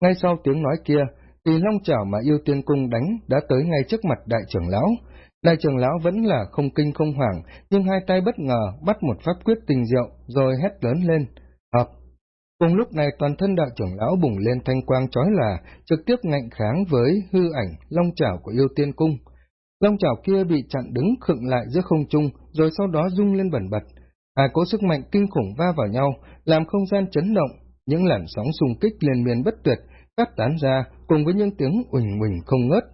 Ngay sau tiếng nói kia, thì long chảo mà yêu tiên cung đánh đã tới ngay trước mặt đại trưởng lão. Đại trưởng lão vẫn là không kinh không hoảng, nhưng hai tay bất ngờ bắt một pháp quyết tình diệu, rồi hét lớn lên. Hợp! Cùng lúc này toàn thân đại trưởng lão bùng lên thanh quang chói là, trực tiếp ngạnh kháng với hư ảnh long chảo của yêu tiên cung. Long chảo kia bị chặn đứng khựng lại giữa không trung, rồi sau đó rung lên bẩn bật. Hai cỗ sức mạnh kinh khủng va vào nhau, làm không gian chấn động, những làn sóng xung kích liên miên bất tuyệt, cắt tán ra cùng với những tiếng uỳnh uỳnh không ngớt.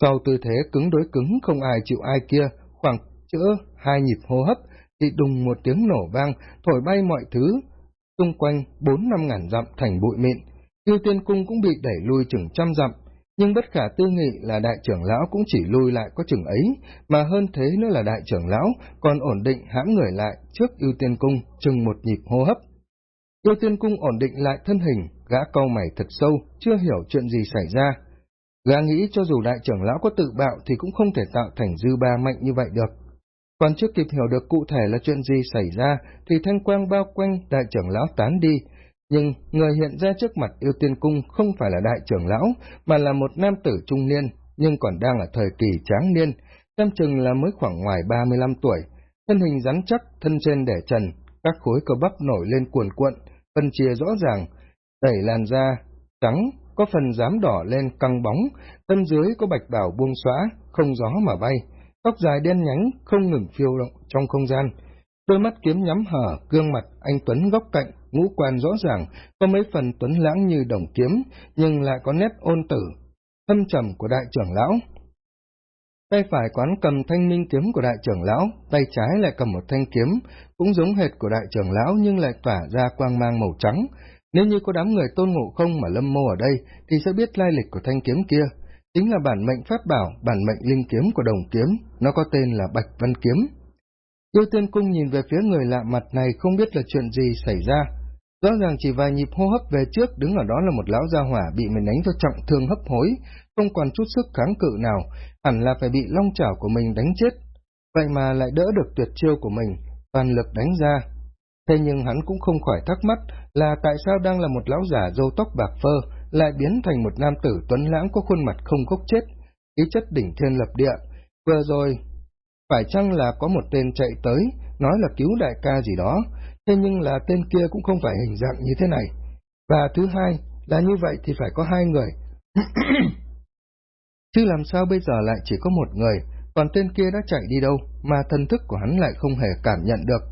Sau tư thế cứng đối cứng không ai chịu ai kia, khoảng chữa hai nhịp hô hấp, thì đùng một tiếng nổ vang, thổi bay mọi thứ, xung quanh bốn năm ngàn dặm thành bụi mịn. Yêu tiên cung cũng bị đẩy lui chừng trăm dặm, nhưng bất khả tư nghị là đại trưởng lão cũng chỉ lui lại có chừng ấy, mà hơn thế nữa là đại trưởng lão còn ổn định hãm người lại trước ưu tiên cung chừng một nhịp hô hấp. Tiêu tiên cung ổn định lại thân hình, gã câu mày thật sâu, chưa hiểu chuyện gì xảy ra. Gã nghĩ cho dù đại trưởng lão có tự bạo thì cũng không thể tạo thành dư ba mạnh như vậy được. Còn chưa kịp hiểu được cụ thể là chuyện gì xảy ra thì thanh quang bao quanh đại trưởng lão tán đi, nhưng người hiện ra trước mặt yêu tiên cung không phải là đại trưởng lão, mà là một nam tử trung niên, nhưng còn đang ở thời kỳ tráng niên, xem chừng là mới khoảng ngoài 35 tuổi, thân hình rắn chắc, thân trên để trần, các khối cơ bắp nổi lên cuồn cuộn, phân chia rõ ràng, đẩy làn da, trắng, có phần dám đỏ lên căng bóng, thân dưới có bạch bảo buông xóa, không gió mà bay, tóc dài đen nhánh, không ngừng phiêu động trong không gian, đôi mắt kiếm nhắm hở, gương mặt anh Tuấn góc cạnh, ngũ quan rõ ràng, có mấy phần tuấn lãng như đồng kiếm, nhưng lại có nét ôn tử, thâm trầm của đại trưởng lão. Tay phải quán cầm thanh minh kiếm của đại trưởng lão, tay trái lại cầm một thanh kiếm, cũng giống hệt của đại trưởng lão nhưng lại tỏa ra quang mang màu trắng. Nếu như có đám người tôn ngộ không mà lâm mô ở đây, thì sẽ biết lai lịch của thanh kiếm kia. Chính là bản mệnh pháp bảo, bản mệnh linh kiếm của đồng kiếm, nó có tên là Bạch Văn Kiếm. Yêu tiên cung nhìn về phía người lạ mặt này không biết là chuyện gì xảy ra, Rõ ràng chỉ vài nhịp hô hấp về trước đứng ở đó là một lão gia hỏa bị mình đánh cho trọng thương hấp hối, không còn chút sức kháng cự nào, hẳn là phải bị long chảo của mình đánh chết. Vậy mà lại đỡ được tuyệt chiêu của mình, toàn lực đánh ra. Thế nhưng hắn cũng không khỏi thắc mắc là tại sao đang là một lão giả râu tóc bạc phơ, lại biến thành một nam tử tuấn lãng có khuôn mặt không gốc chết, ý chất đỉnh thiên lập địa. Vừa rồi, phải chăng là có một tên chạy tới, nói là cứu đại ca gì đó, thế nhưng là tên kia cũng không phải hình dạng như thế này. Và thứ hai, là như vậy thì phải có hai người. Chứ làm sao bây giờ lại chỉ có một người, còn tên kia đã chạy đi đâu, mà thân thức của hắn lại không hề cảm nhận được.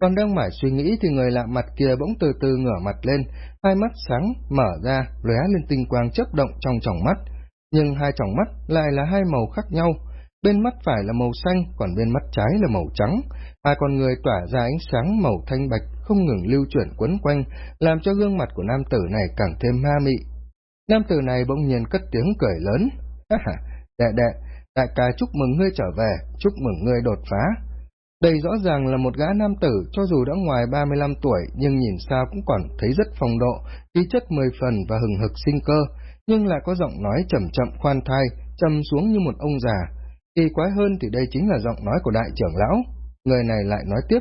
Còn đang mải suy nghĩ thì người lạ mặt kia bỗng từ từ ngửa mặt lên, hai mắt sáng, mở ra, lóe lên tinh quang chớp động trong tròng mắt. Nhưng hai tròng mắt lại là hai màu khác nhau, bên mắt phải là màu xanh, còn bên mắt trái là màu trắng, hai con người tỏa ra ánh sáng màu thanh bạch không ngừng lưu chuyển quấn quanh, làm cho gương mặt của nam tử này càng thêm ma mị. Nam tử này bỗng nhiên cất tiếng cười lớn, đệ đệ, đại ca chúc mừng ngươi trở về, chúc mừng ngươi đột phá. Đây rõ ràng là một gã nam tử, cho dù đã ngoài 35 tuổi, nhưng nhìn sao cũng còn thấy rất phong độ, khí chất mười phần và hừng hực sinh cơ, nhưng lại có giọng nói chậm chậm khoan thai, trầm xuống như một ông già, Kỳ quái hơn thì đây chính là giọng nói của đại trưởng lão. Người này lại nói tiếp,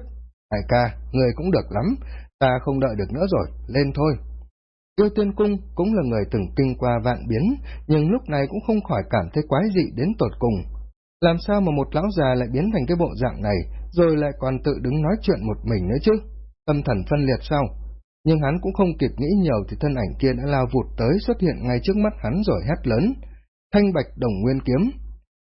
Đại ca, người cũng được lắm, ta không đợi được nữa rồi, lên thôi. Yêu tiên cung cũng là người từng kinh qua vạn biến, nhưng lúc này cũng không khỏi cảm thấy quái dị đến tột cùng. Làm sao mà một lão già lại biến thành cái bộ dạng này, rồi lại còn tự đứng nói chuyện một mình nữa chứ? Tâm thần phân liệt sao? Nhưng hắn cũng không kịp nghĩ nhiều thì thân ảnh kia đã lao vụt tới xuất hiện ngay trước mắt hắn rồi hét lớn. Thanh bạch đồng nguyên kiếm,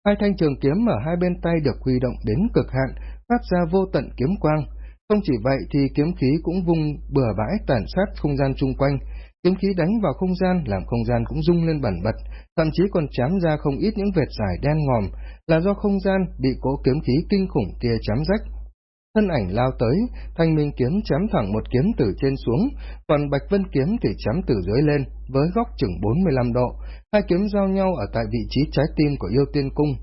Hai thanh trường kiếm ở hai bên tay được huy động đến cực hạn, phát ra vô tận kiếm quang. Không chỉ vậy thì kiếm khí cũng vung bừa bãi tàn sát không gian chung quanh, kiếm khí đánh vào không gian làm không gian cũng rung lên bẩn bật, thậm chí còn chám ra không ít những vệt dài đen ngòm, là do không gian bị cỗ kiếm khí kinh khủng kia chém rách. Thân ảnh lao tới, thanh minh kiếm chém thẳng một kiếm từ trên xuống, còn bạch vân kiếm thì chém từ dưới lên, với góc chừng 45 độ, hai kiếm giao nhau ở tại vị trí trái tim của yêu tiên cung.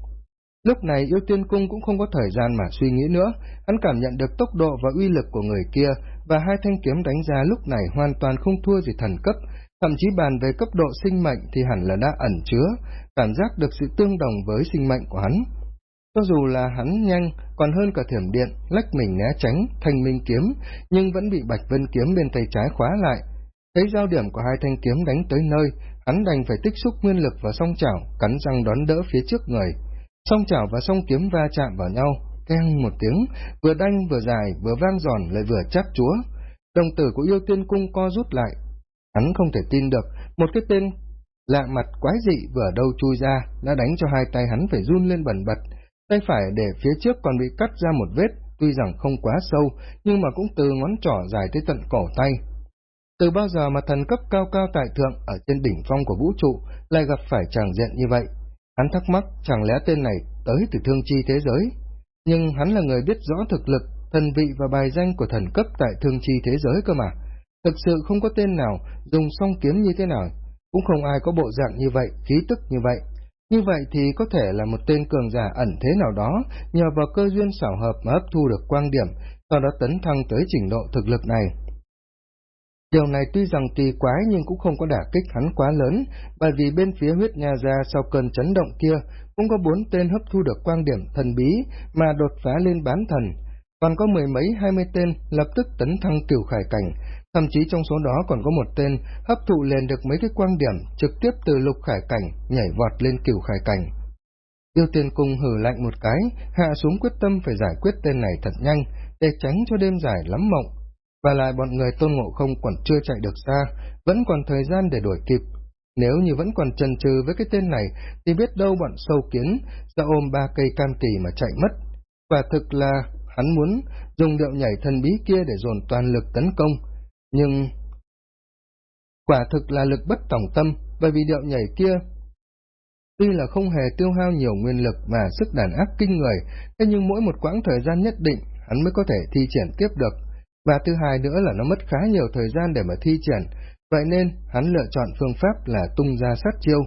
Lúc này yêu tiên cung cũng không có thời gian mà suy nghĩ nữa, hắn cảm nhận được tốc độ và uy lực của người kia, và hai thanh kiếm đánh ra lúc này hoàn toàn không thua gì thần cấp, thậm chí bàn về cấp độ sinh mệnh thì hẳn là đã ẩn chứa, cảm giác được sự tương đồng với sinh mệnh của hắn. Cho dù là hắn nhanh, còn hơn cả thiểm điện, lách mình né tránh, thanh minh kiếm, nhưng vẫn bị bạch vân kiếm bên tay trái khóa lại. Thấy giao điểm của hai thanh kiếm đánh tới nơi, hắn đành phải tích xúc nguyên lực vào song chảo, cắn răng đón đỡ phía trước người. Song chảo và song kiếm va chạm vào nhau, keng một tiếng, vừa đanh vừa dài, vừa vang giòn lại vừa chắc chúa. Đồng tử của yêu tiên cung co rút lại. Hắn không thể tin được, một cái tên lạ mặt quái dị vừa đâu chui ra, đã đánh cho hai tay hắn phải run lên bẩn bật. Tay phải để phía trước còn bị cắt ra một vết, tuy rằng không quá sâu, nhưng mà cũng từ ngón trỏ dài tới tận cổ tay. Từ bao giờ mà thần cấp cao cao tại thượng ở trên đỉnh phong của vũ trụ lại gặp phải tràng diện như vậy? Hắn thắc mắc chẳng lẽ tên này tới từ thương chi thế giới? Nhưng hắn là người biết rõ thực lực, thần vị và bài danh của thần cấp tại thương chi thế giới cơ mà. Thực sự không có tên nào dùng song kiếm như thế nào, cũng không ai có bộ dạng như vậy, khí tức như vậy. Như vậy thì có thể là một tên cường giả ẩn thế nào đó, nhờ vào cơ duyên xảo hợp mà hấp thu được quang điểm, sau đó tấn thăng tới trình độ thực lực này. Điều này tuy rằng kỳ quái nhưng cũng không có đả kích hắn quá lớn, bởi vì bên phía huyết nha gia sau cơn chấn động kia cũng có bốn tên hấp thu được quang điểm thần bí mà đột phá lên bán thần, còn có mười mấy hai mươi tên lập tức tấn thăng cửu khải cảnh, thậm chí trong số đó còn có một tên hấp thụ lên được mấy cái quang điểm trực tiếp từ lục khải cảnh nhảy vọt lên cửu khải cảnh. Yêu tiền cung hử lạnh một cái, hạ xuống quyết tâm phải giải quyết tên này thật nhanh, để tránh cho đêm dài lắm mộng và lại bọn người tôn ngộ không còn chưa chạy được xa, vẫn còn thời gian để đuổi kịp. Nếu như vẫn còn chần chừ với cái tên này, thì biết đâu bọn sâu kiến sẽ ôm ba cây cam kỳ mà chạy mất. Và thực là hắn muốn dùng điệu nhảy thần bí kia để dồn toàn lực tấn công. Nhưng... Quả thực là lực bất tổng tâm, bởi vì điệu nhảy kia tuy là không hề tiêu hao nhiều nguyên lực và sức đàn áp kinh người, thế nhưng mỗi một quãng thời gian nhất định hắn mới có thể thi triển tiếp được và thứ hai nữa là nó mất khá nhiều thời gian để mà thi triển, vậy nên hắn lựa chọn phương pháp là tung ra sát chiêu.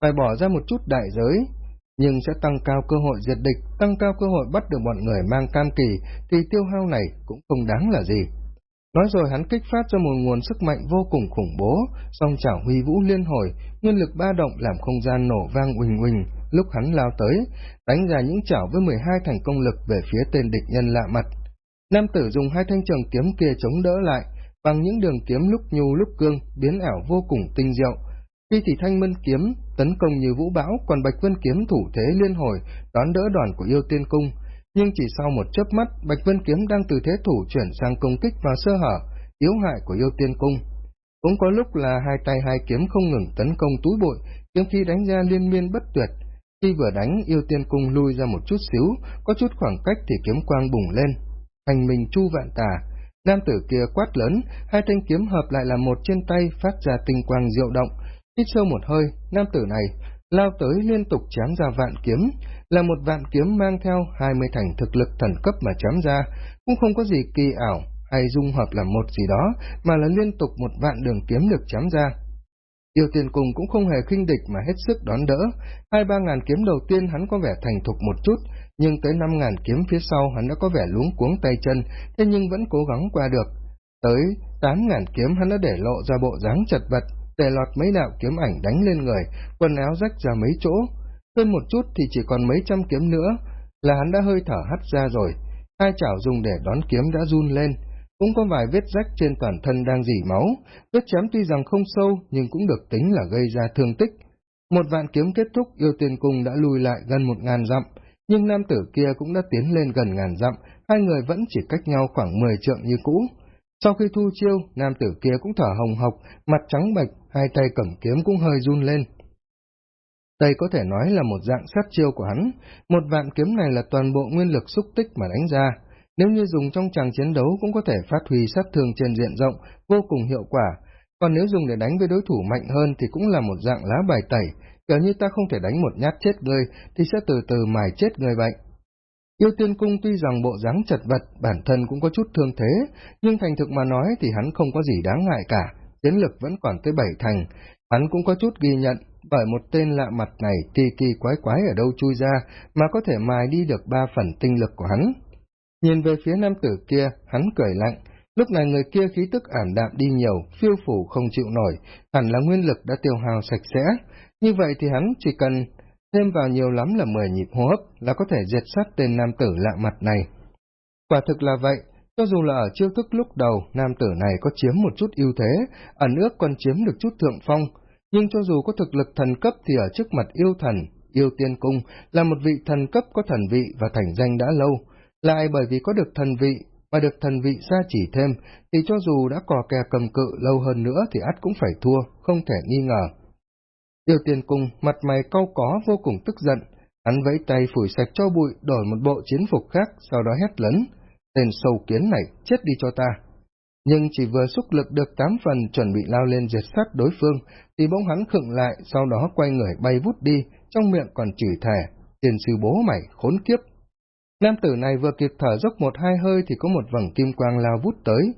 Phải bỏ ra một chút đại giới, nhưng sẽ tăng cao cơ hội diệt địch, tăng cao cơ hội bắt được bọn người mang cam kỳ, thì tiêu hao này cũng không đáng là gì. Nói rồi hắn kích phát cho một nguồn sức mạnh vô cùng khủng bố, song chảo huy vũ liên hồi, nguyên lực ba động làm không gian nổ vang uỳnh uỳnh, lúc hắn lao tới, đánh ra những chảo với 12 thành công lực về phía tên địch nhân lạ mặt. Nam tử dùng hai thanh trường kiếm kia chống đỡ lại, bằng những đường kiếm lúc nhu lúc cương, biến ảo vô cùng tinh diệu. Khi thì thanh mân kiếm tấn công như vũ bão, còn bạch vân kiếm thủ thế liên hồi, đón đỡ đoàn của yêu tiên cung. Nhưng chỉ sau một chớp mắt, bạch vân kiếm đang từ thế thủ chuyển sang công kích vào sơ hở, yếu hại của yêu tiên cung. Cũng có lúc là hai tay hai kiếm không ngừng tấn công túi bụi, kiếm khi đánh ra liên miên bất tuyệt. Khi vừa đánh, yêu tiên cung lui ra một chút xíu, có chút khoảng cách thì kiếm quang bùng lên, thành mình chu vạn tà. Nam tử kia quát lớn, hai thanh kiếm hợp lại là một trên tay phát ra tinh quang diệu động. Hít sâu một hơi, nam tử này lao tới liên tục chém ra vạn kiếm, là một vạn kiếm mang theo hai mươi thành thực lực thần cấp mà chém ra, cũng không có gì kỳ ảo hay dung hợp là một gì đó, mà là liên tục một vạn đường kiếm được chém ra. Yêu tiền cùng cũng không hề khinh địch mà hết sức đón đỡ, hai ba ngàn kiếm đầu tiên hắn có vẻ thành thục một chút, nhưng tới năm ngàn kiếm phía sau hắn đã có vẻ luống cuống tay chân, thế nhưng vẫn cố gắng qua được. Tới tám ngàn kiếm hắn đã để lộ ra bộ dáng chật vật, để lọt mấy đạo kiếm ảnh đánh lên người, quần áo rách ra mấy chỗ. Hơn một chút thì chỉ còn mấy trăm kiếm nữa, là hắn đã hơi thở hắt ra rồi. Hai chảo dùng để đón kiếm đã run lên, cũng có vài vết rách trên toàn thân đang dỉ máu, vết chém tuy rằng không sâu nhưng cũng được tính là gây ra thương tích. Một vạn kiếm kết thúc yêu tiên cung đã lùi lại gần một ngàn dặm, nhưng nam tử kia cũng đã tiến lên gần ngàn dặm, hai người vẫn chỉ cách nhau khoảng mười trượng như cũ. Sau khi thu chiêu, nam tử kia cũng thở hồng hộc, mặt trắng bệch, hai tay cầm kiếm cũng hơi run lên. Đây có thể nói là một dạng sát chiêu của hắn, một vạn kiếm này là toàn bộ nguyên lực xúc tích mà đánh ra. Nếu như dùng trong tràng chiến đấu cũng có thể phát huy sát thương trên diện rộng, vô cùng hiệu quả, còn nếu dùng để đánh với đối thủ mạnh hơn thì cũng là một dạng lá bài tẩy, kiểu như ta không thể đánh một nhát chết ngươi, thì sẽ từ từ mài chết người vậy. Yêu tiên cung tuy rằng bộ dáng chật vật, bản thân cũng có chút thương thế, nhưng thành thực mà nói thì hắn không có gì đáng ngại cả, chiến lực vẫn còn tới bảy thành. Hắn cũng có chút ghi nhận, bởi một tên lạ mặt này kỳ kỳ quái quái ở đâu chui ra, mà có thể mài đi được ba phần tinh lực của hắn. Nhìn về phía nam tử kia, hắn cười lạnh, lúc này người kia khí tức ảm đạm đi nhiều, phiêu phủ không chịu nổi, hẳn là nguyên lực đã tiêu hao sạch sẽ, như vậy thì hắn chỉ cần thêm vào nhiều lắm là 10 nhịp hô hấp là có thể diệt sát tên nam tử lạ mặt này. Quả thực là vậy, Cho dù là ở chiêu thức lúc đầu, nam tử này có chiếm một chút ưu thế, ẩn ước còn chiếm được chút thượng phong, nhưng cho dù có thực lực thần cấp thì ở trước mặt yêu thần, yêu tiên cung là một vị thần cấp có thần vị và thành danh đã lâu, lại bởi vì có được thần vị và được thần vị gia chỉ thêm, thì cho dù đã cò kè cầm cự lâu hơn nữa thì ắt cũng phải thua, không thể nghi ngờ. Tiêu tiền cung, mặt mày cau có vô cùng tức giận, hắn vẫy tay phủi sạch cho bụi, đổi một bộ chiến phục khác, sau đó hét lớn, tên sâu kiến này, chết đi cho ta. Nhưng chỉ vừa xúc lực được tám phần chuẩn bị lao lên diệt sát đối phương, thì bỗng hắn khựng lại, sau đó quay người bay vút đi, trong miệng còn chửi thề, tiền sư bố mày, khốn kiếp. Nam tử này vừa kịp thở dốc một hai hơi thì có một vầng kim quang lao vút tới.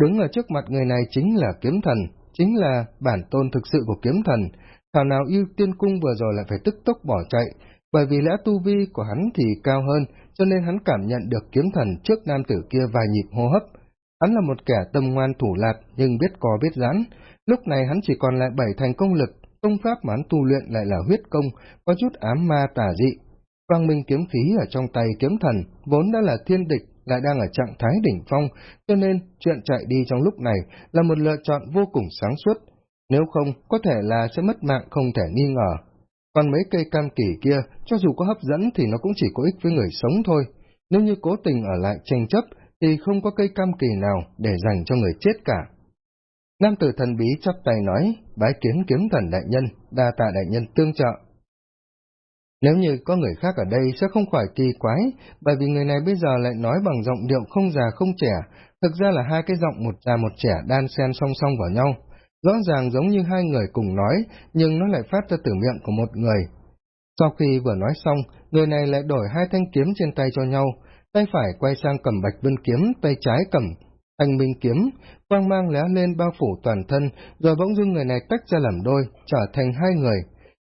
Đứng ở trước mặt người này chính là kiếm thần, chính là bản tôn thực sự của kiếm thần. Thảo nào yêu tiên cung vừa rồi lại phải tức tốc bỏ chạy, bởi vì lẽ tu vi của hắn thì cao hơn, cho nên hắn cảm nhận được kiếm thần trước nam tử kia vài nhịp hô hấp. Hắn là một kẻ tâm ngoan thủ lạt nhưng biết có biết rán. lúc này hắn chỉ còn lại bảy thành công lực, công pháp mà hắn tu luyện lại là huyết công, có chút ám ma tả dị. Quang minh kiếm khí ở trong tay kiếm thần, vốn đã là thiên địch, lại đang ở trạng thái đỉnh phong, cho nên chuyện chạy đi trong lúc này là một lựa chọn vô cùng sáng suốt. Nếu không, có thể là sẽ mất mạng không thể nghi ngờ. Còn mấy cây cam kỳ kia, cho dù có hấp dẫn thì nó cũng chỉ có ích với người sống thôi. Nếu như cố tình ở lại tranh chấp, thì không có cây cam kỳ nào để dành cho người chết cả. Nam tử thần bí chắp tay nói, bái kiến kiếm thần đại nhân, đa tạ đại nhân tương trợ. Nếu như có người khác ở đây sẽ không khỏi kỳ quái, bởi vì người này bây giờ lại nói bằng giọng điệu không già không trẻ, thực ra là hai cái giọng một già một trẻ đan xen song song vào nhau. Rõ ràng giống như hai người cùng nói, nhưng nó lại phát ra từ miệng của một người. Sau khi vừa nói xong, người này lại đổi hai thanh kiếm trên tay cho nhau, tay phải quay sang cầm bạch vân kiếm, tay trái cầm thanh minh kiếm, quang mang lóe lên bao phủ toàn thân, rồi bỗng dưng người này tách ra làm đôi, trở thành hai người.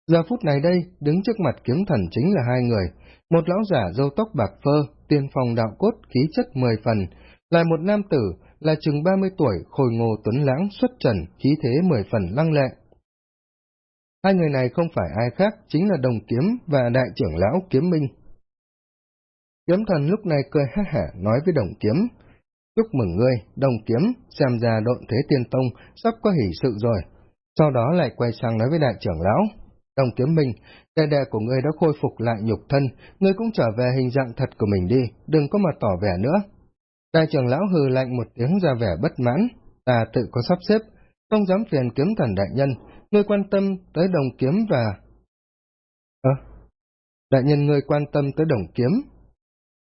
Giờ phút này đây, đứng trước mặt kiếm thần chính là hai người, một lão giả râu tóc bạc phơ, tiên phong đạo cốt, khí chất mười phần, lại một nam tử, là chừng ba mươi tuổi, khôi ngô tuấn lãng, xuất trần, khí thế mười phần lăng lệ. Hai người này không phải ai khác, chính là đồng kiếm và đại trưởng lão kiếm minh. Kiếm thần lúc này cười ha hả nói với đồng kiếm, chúc mừng ngươi, đồng kiếm, xem ra độn thế tiên tông, sắp có hỷ sự rồi. Sau đó lại quay sang nói với đại trưởng lão, đồng kiếm mình, đệ đệ của ngươi đã khôi phục lại nhục thân, ngươi cũng trở về hình dạng thật của mình đi, đừng có mà tỏ vẻ nữa. Đại trưởng lão hừ lạnh một tiếng ra vẻ bất mãn, ta tự có sắp xếp, không dám phiền kiếm thần đại nhân, ngươi quan tâm tới đồng kiếm và... Ơ, đại nhân ngươi quan tâm tới đồng kiếm.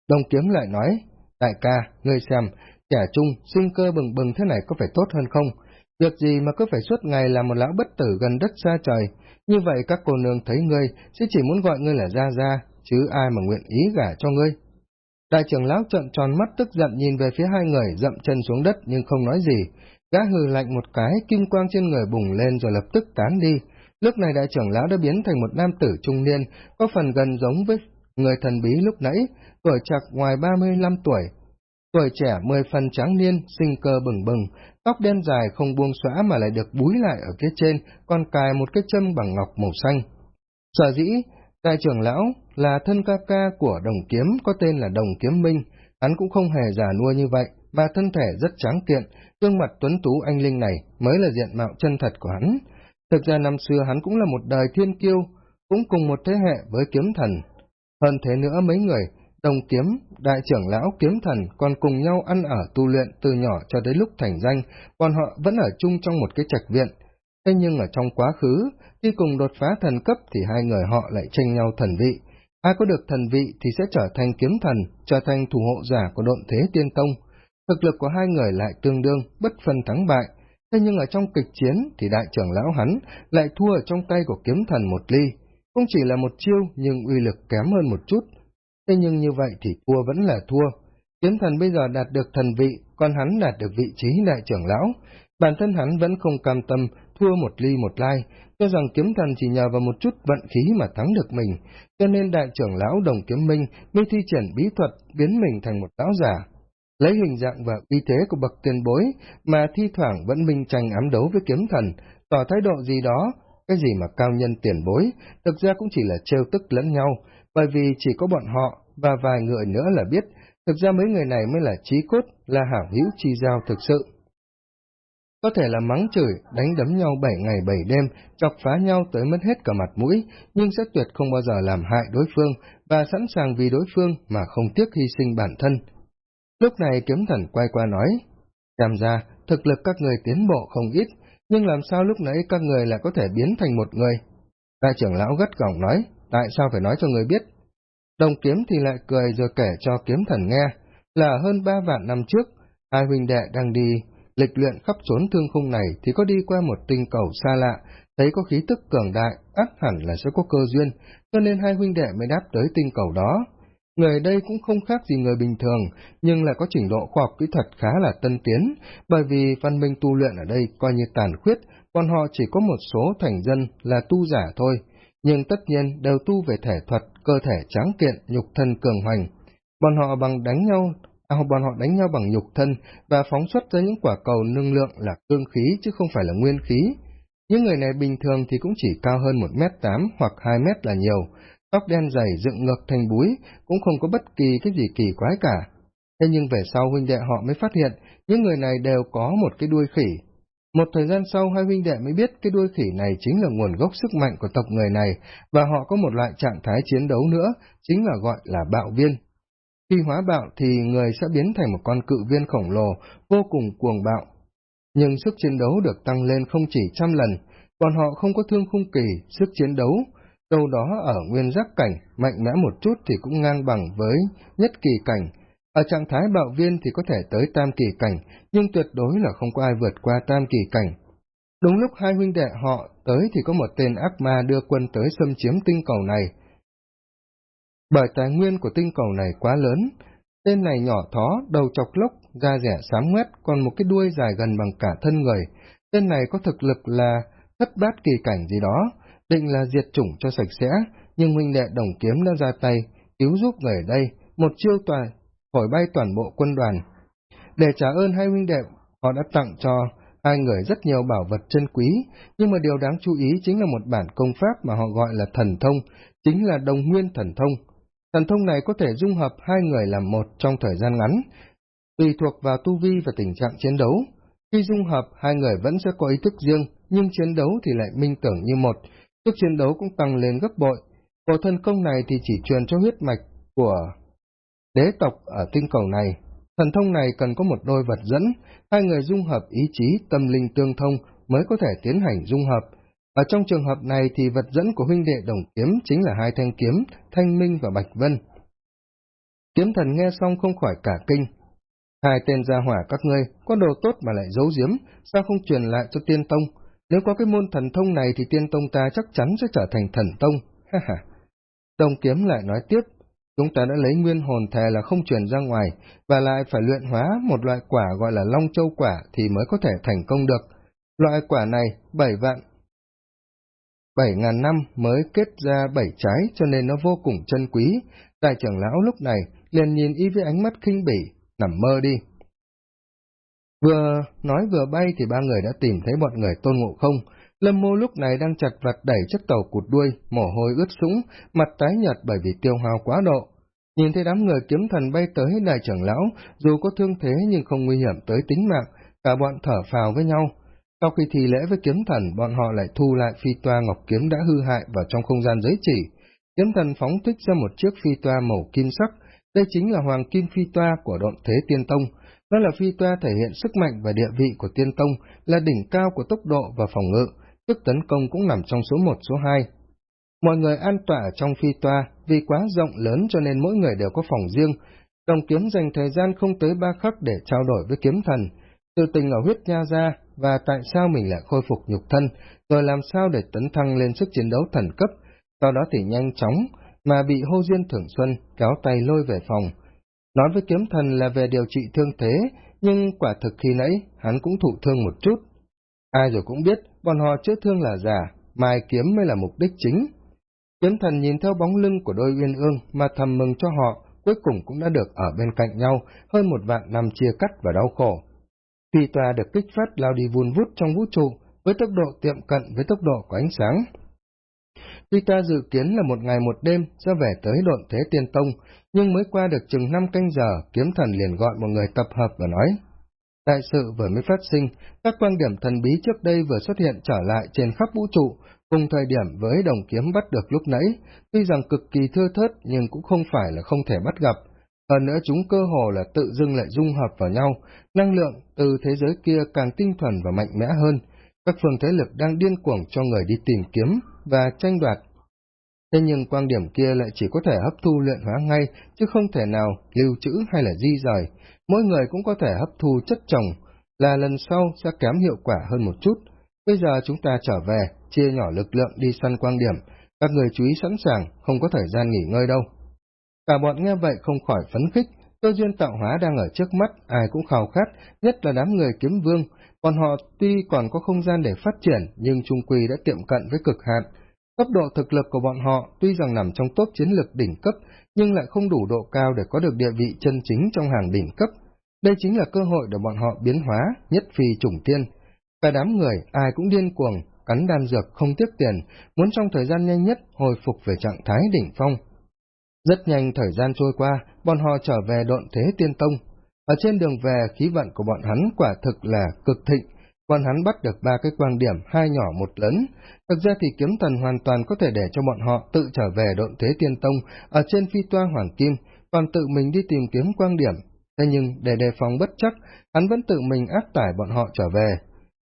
Đồng kiếm lại nói, đại ca, ngươi xem, trẻ trung, sinh cơ bừng bừng thế này có phải tốt hơn không? Việc gì mà cứ phải suốt ngày làm một lão bất tử gần đất xa trời, như vậy các cô nương thấy ngươi sẽ chỉ muốn gọi ngươi là Gia Gia, chứ ai mà nguyện ý gả cho ngươi. Đại trưởng lão trợn tròn mắt tức giận nhìn về phía hai người dậm chân xuống đất nhưng không nói gì. Gã hừ lạnh một cái, kim quang trên người bùng lên rồi lập tức tán đi. Lúc này đại trưởng lão đã biến thành một nam tử trung niên, có phần gần giống với người thần bí lúc nãy, tuổi chạc ngoài 35 tuổi. Tuổi trẻ mười phần trắng niên, sinh cơ bừng bừng, tóc đen dài không buông xõa mà lại được búi lại ở phía trên, còn cài một cái châm bằng ngọc màu xanh. Sở dĩ, đại trưởng lão là thân ca ca của đồng kiếm có tên là đồng kiếm minh, hắn cũng không hề giả nua như vậy, mà thân thể rất tráng kiện, gương mặt tuấn tú anh linh này mới là diện mạo chân thật của hắn. Thực ra năm xưa hắn cũng là một đời thiên kiêu, cũng cùng một thế hệ với kiếm thần. Hơn thế nữa mấy người, đồng kiếm, đại trưởng lão kiếm thần còn cùng nhau ăn ở tu luyện từ nhỏ cho đến lúc thành danh, còn họ vẫn ở chung trong một cái trạch viện. Thế nhưng ở trong quá khứ, khi cùng đột phá thần cấp thì hai người họ lại tranh nhau thần vị, Ai có được thần vị thì sẽ trở thành kiếm thần, trở thành thủ hộ giả của độn thế tiên tông. Thực lực của hai người lại tương đương, bất phân thắng bại. Thế nhưng ở trong kịch chiến thì đại trưởng lão hắn lại thua ở trong tay của kiếm thần một ly. Không chỉ là một chiêu nhưng uy lực kém hơn một chút. Thế nhưng như vậy thì thua vẫn là thua. Kiếm thần bây giờ đạt được thần vị, còn hắn đạt được vị trí đại trưởng lão. Bản thân hắn vẫn không cam tâm thua một ly một lai, cho rằng kiếm thần chỉ nhờ vào một chút vận khí mà thắng được mình, cho nên đại trưởng lão đồng kiếm minh mới thi triển bí thuật biến mình thành một lão giả. Lấy hình dạng và uy thế của bậc tiền bối mà thi thoảng vẫn minh tranh ám đấu với kiếm thần, tỏ thái độ gì đó, cái gì mà cao nhân tiền bối, thực ra cũng chỉ là trêu tức lẫn nhau, bởi vì chỉ có bọn họ và vài người nữa là biết Thực ra mấy người này mới là trí cốt, là hảo hữu chi giao thực sự. Có thể là mắng chửi, đánh đấm nhau bảy ngày bảy đêm, chọc phá nhau tới mất hết cả mặt mũi, nhưng sẽ tuyệt không bao giờ làm hại đối phương, và sẵn sàng vì đối phương mà không tiếc hy sinh bản thân. Lúc này kiếm thần quay qua nói, Chàm ra, thực lực các người tiến bộ không ít, nhưng làm sao lúc nãy các người lại có thể biến thành một người? Đại trưởng lão gắt gỏng nói, tại sao phải nói cho người biết? Đồng kiếm thì lại cười rồi kể cho kiếm thần nghe, là hơn ba vạn năm trước, hai huynh đệ đang đi lịch luyện khắp trốn thương khung này thì có đi qua một tinh cầu xa lạ, thấy có khí tức cường đại, ác hẳn là sẽ có cơ duyên, cho nên hai huynh đệ mới đáp tới tinh cầu đó. Người đây cũng không khác gì người bình thường, nhưng lại có trình độ khoa học kỹ thuật khá là tân tiến, bởi vì văn minh tu luyện ở đây coi như tàn khuyết, còn họ chỉ có một số thành dân là tu giả thôi, nhưng tất nhiên đều tu về thể thuật, cơ thể tráng kiện, nhục thân cường hoành. Bọn họ bằng đánh nhau, à, bọn họ đánh nhau bằng nhục thân và phóng xuất ra những quả cầu năng lượng là cương khí chứ không phải là nguyên khí. Những người này bình thường thì cũng chỉ cao hơn một mét tám hoặc hai mét là nhiều, tóc đen dày dựng ngược thành búi, cũng không có bất kỳ cái gì kỳ quái cả. Thế nhưng về sau huynh đệ họ mới phát hiện, những người này đều có một cái đuôi khỉ. Một thời gian sau hai huynh đệ mới biết cái đuôi khỉ này chính là nguồn gốc sức mạnh của tộc người này, và họ có một loại trạng thái chiến đấu nữa, chính là gọi là bạo viên. Khi hóa bạo thì người sẽ biến thành một con cự viên khổng lồ, vô cùng cuồng bạo. Nhưng sức chiến đấu được tăng lên không chỉ trăm lần, còn họ không có thương khung kỳ, sức chiến đấu, đâu đó ở nguyên giác cảnh, mạnh mẽ một chút thì cũng ngang bằng với nhất kỳ cảnh. Ở trạng thái bạo viên thì có thể tới tam kỳ cảnh, nhưng tuyệt đối là không có ai vượt qua tam kỳ cảnh. Đúng lúc hai huynh đệ họ tới thì có một tên ác ma đưa quân tới xâm chiếm tinh cầu này, bởi tài nguyên của tinh cầu này quá lớn, tên này nhỏ thó, đầu chọc lốc, da rẻ xám ngoét, còn một cái đuôi dài gần bằng cả thân người. Tên này có thực lực là thất bát kỳ cảnh gì đó, định là diệt chủng cho sạch sẽ, nhưng huynh đệ đồng kiếm đã ra tay, cứu giúp người đây, một chiêu toàn, thổi bay toàn bộ quân đoàn. Để trả ơn hai huynh đệ, họ đã tặng cho hai người rất nhiều bảo vật chân quý, nhưng mà điều đáng chú ý chính là một bản công pháp mà họ gọi là thần thông, chính là đồng nguyên thần thông. Thần thông này có thể dung hợp hai người làm một trong thời gian ngắn, tùy thuộc vào tu vi và tình trạng chiến đấu. Khi dung hợp, hai người vẫn sẽ có ý thức riêng, nhưng chiến đấu thì lại minh tưởng như một, sức chiến đấu cũng tăng lên gấp bội. Cổ thần công này thì chỉ truyền cho huyết mạch của đế tộc ở tinh cầu này. Thần thông này cần có một đôi vật dẫn, hai người dung hợp ý chí, tâm linh tương thông mới có thể tiến hành dung hợp, ở trong trường hợp này thì vật dẫn của huynh đệ đồng kiếm chính là hai thanh kiếm, Thanh Minh và Bạch Vân. Kiếm thần nghe xong không khỏi cả kinh. Hai tên gia hỏa các ngươi, có đồ tốt mà lại giấu giếm, sao không truyền lại cho tiên tông? Nếu có cái môn thần thông này thì tiên tông ta chắc chắn sẽ trở thành thần tông, ha ha. Đồng kiếm lại nói tiếp, chúng ta đã lấy nguyên hồn thề là không truyền ra ngoài, và lại phải luyện hóa một loại quả gọi là long châu quả thì mới có thể thành công được. Loại quả này, bảy vạn bảy ngàn năm mới kết ra bảy trái cho nên nó vô cùng chân quý. Đại trưởng lão lúc này liền nhìn y với ánh mắt khinh bỉ, nằm mơ đi. Vừa nói vừa bay thì ba người đã tìm thấy bọn người tôn ngộ không. Lâm mô lúc này đang chặt vặt đẩy chiếc tàu cụt đuôi, mồ hôi ướt sũng, mặt tái nhợt bởi vì tiêu hao quá độ. Nhìn thấy đám người kiếm thần bay tới đại trưởng lão, dù có thương thế nhưng không nguy hiểm tới tính mạng, cả bọn thở phào với nhau, sau khi thi lễ với kiếm thần, bọn họ lại thu lại phi toa ngọc kiếm đã hư hại vào trong không gian giới chỉ. Kiếm thần phóng thích ra một chiếc phi toa màu kim sắc, đây chính là hoàng kim phi toa của độn thế tiên tông. Nó là phi toa thể hiện sức mạnh và địa vị của tiên tông, là đỉnh cao của tốc độ và phòng ngự, sức tấn công cũng nằm trong số một số hai. Mọi người an tọa trong phi toa, vì quá rộng lớn cho nên mỗi người đều có phòng riêng. Đồng kiếm dành thời gian không tới ba khắc để trao đổi với kiếm thần. Từ tình ở huyết nha ra, và tại sao mình lại khôi phục nhục thân, rồi làm sao để tấn thăng lên sức chiến đấu thần cấp, sau đó thì nhanh chóng mà bị hô duyên thưởng xuân kéo tay lôi về phòng. Nói với kiếm thần là về điều trị thương thế, nhưng quả thực khi nãy hắn cũng thụ thương một chút. Ai rồi cũng biết, bọn họ chữa thương là giả, mai kiếm mới là mục đích chính. Kiếm thần nhìn theo bóng lưng của đôi uyên ương mà thầm mừng cho họ, cuối cùng cũng đã được ở bên cạnh nhau hơn một vạn năm chia cắt và đau khổ. Phi tòa được kích phát lao đi vun vút trong vũ trụ với tốc độ tiệm cận với tốc độ của ánh sáng. tuy ta dự kiến là một ngày một đêm sẽ về tới độn thế tiên tông, nhưng mới qua được chừng năm canh giờ, kiếm thần liền gọi một người tập hợp và nói. Đại sự vừa mới phát sinh, các quan điểm thần bí trước đây vừa xuất hiện trở lại trên khắp vũ trụ, cùng thời điểm với đồng kiếm bắt được lúc nãy, tuy rằng cực kỳ thưa thớt nhưng cũng không phải là không thể bắt gặp. Hơn nữa chúng cơ hồ là tự dưng lại dung hợp vào nhau, năng lượng từ thế giới kia càng tinh thuần và mạnh mẽ hơn. Các phương thế lực đang điên cuồng cho người đi tìm kiếm và tranh đoạt. Thế nhưng quan điểm kia lại chỉ có thể hấp thu luyện hóa ngay, chứ không thể nào lưu trữ hay là di rời. Mỗi người cũng có thể hấp thu chất trồng, là lần sau sẽ kém hiệu quả hơn một chút. Bây giờ chúng ta trở về, chia nhỏ lực lượng đi săn quan điểm, các người chú ý sẵn sàng, không có thời gian nghỉ ngơi đâu. Cả bọn nghe vậy không khỏi phấn khích, cơ duyên tạo hóa đang ở trước mắt, ai cũng khao khát, nhất là đám người kiếm vương, còn họ tuy còn có không gian để phát triển, nhưng trung quy đã tiệm cận với cực hạn. Cấp độ thực lực của bọn họ tuy rằng nằm trong tốt chiến lược đỉnh cấp, nhưng lại không đủ độ cao để có được địa vị chân chính trong hàng đỉnh cấp. Đây chính là cơ hội để bọn họ biến hóa, nhất phi trùng tiên. Cả đám người, ai cũng điên cuồng, cắn đan dược không tiếc tiền, muốn trong thời gian nhanh nhất hồi phục về trạng thái đỉnh phong. Rất nhanh thời gian trôi qua, bọn họ trở về độn thế tiên tông. Ở trên đường về, khí vận của bọn hắn quả thực là cực thịnh, bọn hắn bắt được ba cái quan điểm, hai nhỏ một lớn. Thực ra thì kiếm thần hoàn toàn có thể để cho bọn họ tự trở về độn thế tiên tông ở trên phi toa hoàng kim, còn tự mình đi tìm kiếm quan điểm. Thế nhưng, để đề phòng bất chắc, hắn vẫn tự mình áp tải bọn họ trở về.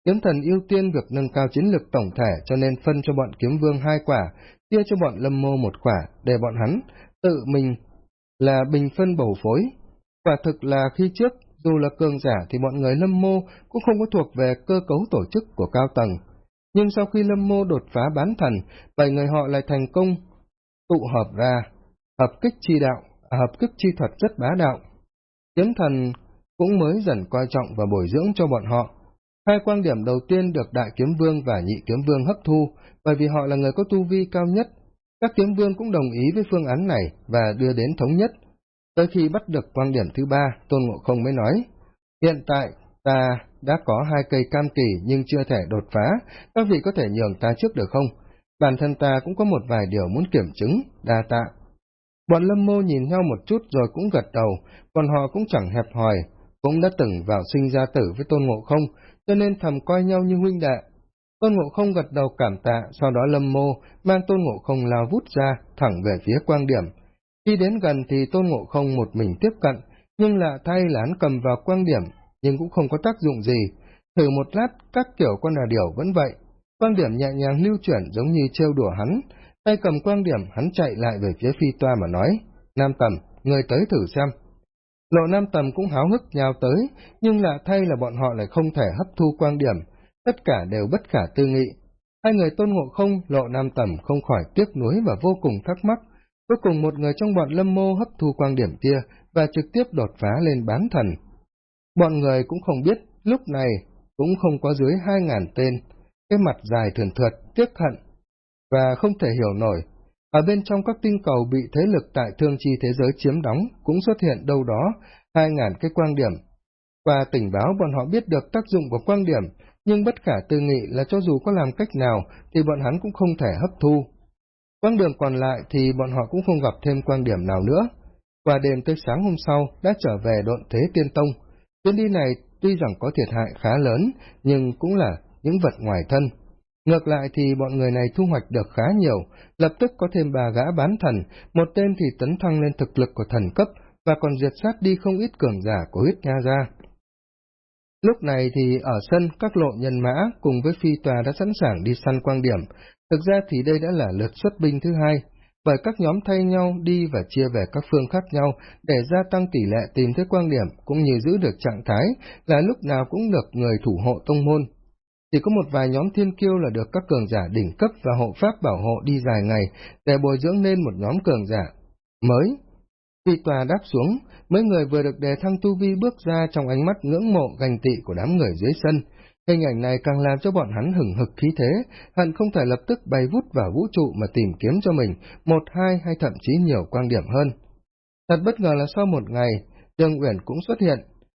Kiếm thần ưu tiên việc nâng cao chiến lược tổng thể cho nên phân cho bọn kiếm vương hai quả, chia cho bọn lâm mô một quả, để bọn hắn tự mình là bình phân bầu phối. Quả thực là khi trước, dù là cường giả thì bọn người lâm mô cũng không có thuộc về cơ cấu tổ chức của cao tầng. Nhưng sau khi lâm mô đột phá bán thần, bảy người họ lại thành công tụ hợp ra, hợp kích chi đạo, à, hợp kích chi thuật rất bá đạo. Kiếm thần cũng mới dần coi trọng và bồi dưỡng cho bọn họ. Hai quan điểm đầu tiên được đại kiếm vương và nhị kiếm vương hấp thu, bởi vì họ là người có tu vi cao nhất, các kiếm vương cũng đồng ý với phương án này và đưa đến thống nhất. Tới khi bắt được quan điểm thứ ba, Tôn Ngộ Không mới nói, hiện tại ta đã có hai cây cam kỳ nhưng chưa thể đột phá, các vị có thể nhường ta trước được không? Bản thân ta cũng có một vài điều muốn kiểm chứng, đa tạ. Bọn lâm mô nhìn nhau một chút rồi cũng gật đầu, còn họ cũng chẳng hẹp hòi, cũng đã từng vào sinh ra tử với Tôn Ngộ Không, cho nên thầm coi nhau như huynh đệ. Tôn Ngộ Không gật đầu cảm tạ, sau đó Lâm Mô mang Tôn Ngộ Không lao vút ra, thẳng về phía quang điểm. Khi đến gần thì Tôn Ngộ Không một mình tiếp cận, nhưng lạ thay là hắn cầm vào quang điểm, nhưng cũng không có tác dụng gì. Thử một lát, các kiểu con đà điểu vẫn vậy. Quang điểm nhẹ nhàng lưu chuyển giống như trêu đùa hắn. Tay cầm quang điểm, hắn chạy lại về phía phi toa mà nói, Nam Tầm, người tới thử xem. Lộ Nam Tầm cũng háo hức nhào tới, nhưng lạ thay là bọn họ lại không thể hấp thu quang điểm, tất cả đều bất khả tư nghị. Hai người tôn ngộ không, lộ nam tầm không khỏi tiếc nuối và vô cùng thắc mắc. Cuối cùng một người trong bọn lâm mô hấp thu quang điểm kia và trực tiếp đột phá lên bán thần. Bọn người cũng không biết, lúc này cũng không có dưới hai ngàn tên, cái mặt dài thườn thượt, tiếc hận, và không thể hiểu nổi. Ở bên trong các tinh cầu bị thế lực tại thương chi thế giới chiếm đóng cũng xuất hiện đâu đó hai ngàn cái quang điểm. Qua tình báo bọn họ biết được tác dụng của quang điểm nhưng bất khả tư nghị là cho dù có làm cách nào thì bọn hắn cũng không thể hấp thu. Quang đường còn lại thì bọn họ cũng không gặp thêm quan điểm nào nữa. Qua đêm tới sáng hôm sau đã trở về độn thế tiên tông. Chuyến đi này tuy rằng có thiệt hại khá lớn, nhưng cũng là những vật ngoài thân. Ngược lại thì bọn người này thu hoạch được khá nhiều, lập tức có thêm bà gã bán thần, một tên thì tấn thăng lên thực lực của thần cấp, và còn diệt sát đi không ít cường giả của huyết nha ra. Lúc này thì ở sân các lộ nhân mã cùng với phi tòa đã sẵn sàng đi săn quang điểm, thực ra thì đây đã là lượt xuất binh thứ hai, bởi các nhóm thay nhau đi và chia về các phương khác nhau để gia tăng tỷ lệ tìm thấy quang điểm cũng như giữ được trạng thái là lúc nào cũng được người thủ hộ tông môn. Chỉ có một vài nhóm thiên kiêu là được các cường giả đỉnh cấp và hộ pháp bảo hộ đi dài ngày để bồi dưỡng nên một nhóm cường giả mới Phi tòa đáp xuống, mấy người vừa được đề thăng tu vi bước ra trong ánh mắt ngưỡng mộ gành tị của đám người dưới sân. Hình ảnh này càng làm cho bọn hắn hừng hực khí thế, hận không thể lập tức bay vút vào vũ trụ mà tìm kiếm cho mình một, hai hay thậm chí nhiều quan điểm hơn. Thật bất ngờ là sau một ngày, Trương Uyển cũng xuất hiện,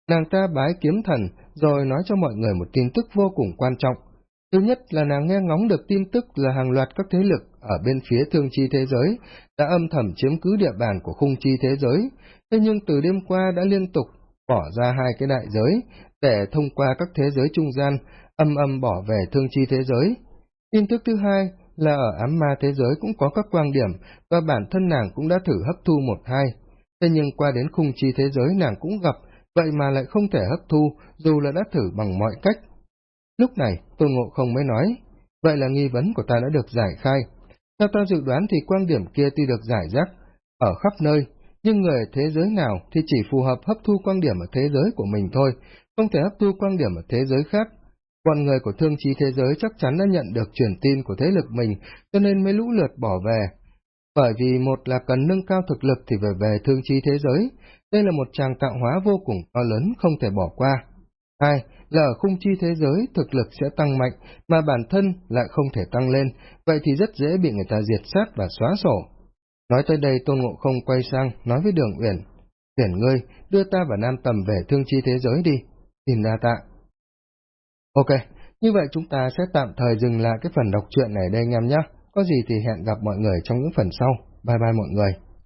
nàng ta bái kiếm thần rồi nói cho mọi người một tin tức vô cùng quan trọng. Thứ nhất là nàng nghe ngóng được tin tức là hàng loạt các thế lực ở bên phía thương chi thế giới đã âm thầm chiếm cứ địa bàn của khung chi thế giới, thế nhưng từ đêm qua đã liên tục bỏ ra hai cái đại giới để thông qua các thế giới trung gian âm âm bỏ về thương chi thế giới. Tin tức thứ hai là ở ám ma thế giới cũng có các quan điểm và bản thân nàng cũng đã thử hấp thu một hai. Thế nhưng qua đến khung chi thế giới nàng cũng gặp, vậy mà lại không thể hấp thu dù là đã thử bằng mọi cách. Lúc này, Tôn Ngộ không mới nói, vậy là nghi vấn của ta đã được giải khai. Theo ta dự đoán thì quan điểm kia tuy được giải rác ở khắp nơi, nhưng người thế giới nào thì chỉ phù hợp hấp thu quan điểm ở thế giới của mình thôi, không thể hấp thu quan điểm ở thế giới khác. Còn người của thương trí thế giới chắc chắn đã nhận được truyền tin của thế lực mình, cho nên mới lũ lượt bỏ về. Bởi vì một là cần nâng cao thực lực thì phải về thương trí thế giới, đây là một tràng tạo hóa vô cùng to lớn không thể bỏ qua. Hai là ở khung chi thế giới thực lực sẽ tăng mạnh, mà bản thân lại không thể tăng lên, vậy thì rất dễ bị người ta diệt sát và xóa sổ. Nói tới đây Tôn Ngộ không quay sang, nói với Đường Uyển, Uyển ngươi, đưa ta và Nam Tầm về thương chi thế giới đi, tìm ra tạ. Ok, như vậy chúng ta sẽ tạm thời dừng lại cái phần đọc truyện này đây anh em nhé. Có gì thì hẹn gặp mọi người trong những phần sau. Bye bye mọi người.